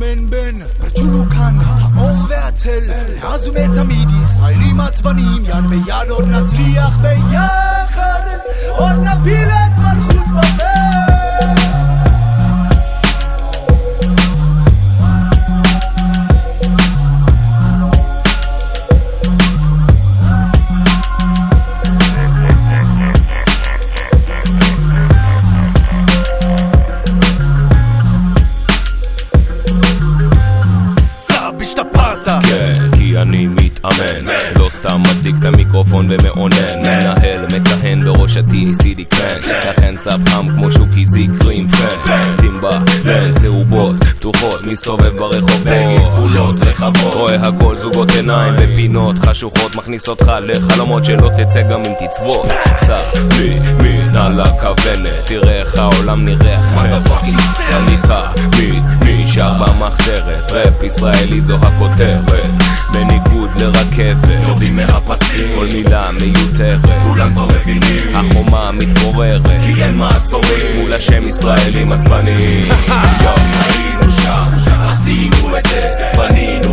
מאמן בן, בית כאן, האור והצל, מאז ומתמיד ישראלים עצבניים, יד ביד עוד נצליח ביחד, עוד נפיל את מלכות מתאמן. לא סתם מדליק את המיקרופון ומאונן. מנהל, מכהן בראש ה-TACD קרן לכן חם כמו שוקי זיקרים פן. טימבה, לן, צהובות, פתוחות מסתובב ברחובות. סגולות רחבות. רואה הכל זוגות עיניים בפינות חשוכות מכניס אותך לחלומות שלא תצא גם אם תצבות סע לי מן על הכוונת תראה איך העולם נראה אני תמיד נשאר במחתרת. ראפ ישראלי זו הכותרת לרכבת. יורדים מהפסים כל מילה מיותרת. כולם כבר מבינים. החומה מתפוררת כי אין מעצורים. מול השם ישראלים עצבניים. יו. היינו שם, עשינו את זה, בנינו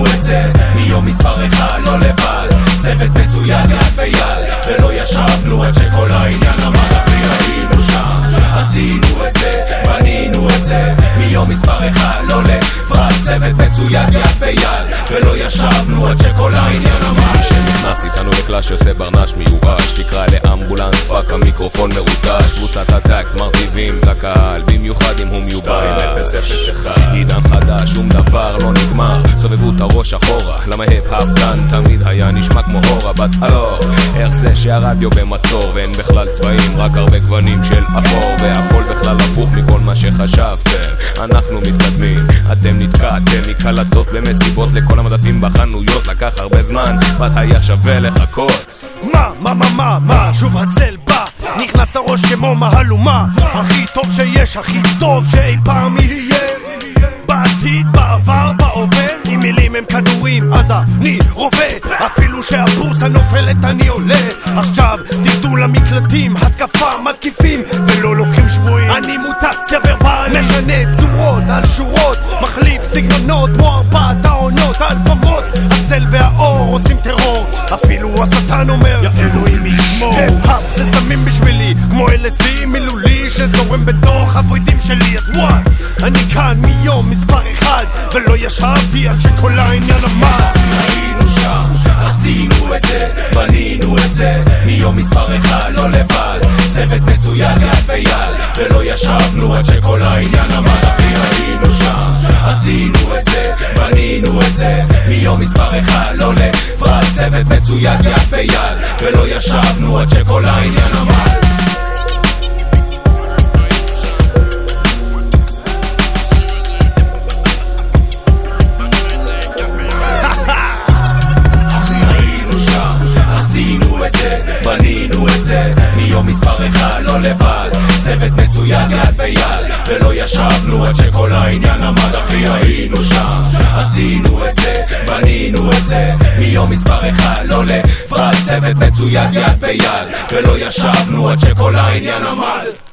ישבנו עד שכל העניין עמד שנכנס איתנו לקלאש יוצא ברנש מיואש תקרא לאמבולנס פאק המיקרופון מרוטש קבוצת הטקט מרטיבים את הקהל במיוחד אם הוא מיובא 001 עידן חדש שום דבר לא נגמר. סובבו הראש אחורה. למה הפ-האפ כאן? תמיד היה נשמע כמו הורה בת אלור איך זה שהרדיו במצור ואין בכלל צבעים? רק הרבה גוונים של אפור והכל בכלל הפוך מכל מה שחשבתם. אנחנו מתקדמים אתם נתקעתם מקלטות במסיבות לכל המדפים בחנויות. לקח הרבה זמן אבל היה שווה לחכות. מה, מה, מה, מה, מה, שוב הצל בא נכנס הראש כמו מהלומה. הכי טוב שיש, הכי טוב שאי פעם יהיה. בעתיד, הם כדורים אז אני רובה. אפילו שהבורסה נופלת אני עולה. עכשיו תרדו למקלטים, התקפה, מתקיפים ולא לוקחים שבויים. אני מוטציה ורבלית משנה צורות על שורות מחליף סגנונות כמו ארבעת העונות על במות. הצל והאור עושים טרור אפילו השטן אומר יא אלוהים ישמור. הפ זה סמים בשבילי כמו LSD מילולי שזורם בתוך הוורידים שלי. אז וואט אני כאן מיום מספר אחד ולא ישבתי עד שכל העניין עמד. היינו שם, עשינו את זה, בנינו את זה. מיום מספר אחד לא לבד צוות מצוין יד ביד. ולא ישבנו עד שכל העניין עמד. אחי היינו שם, עשינו את זה, בנינו את זה. מיום מספר אחד לא לבד צוות מצוין יד ביד. ולא ישבנו עד שכל העניין עמד את זה, בנינו את זה מיום מספר אחד לא לבד. צוות מצוין יד ביד ולא ישבנו עד שכל העניין עמד אחי היינו שם. עשינו את זה, בנינו את זה מיום מספר אחד לא לבד. צוות מצוין יד ביד ולא ישבנו עד שכל העניין עמד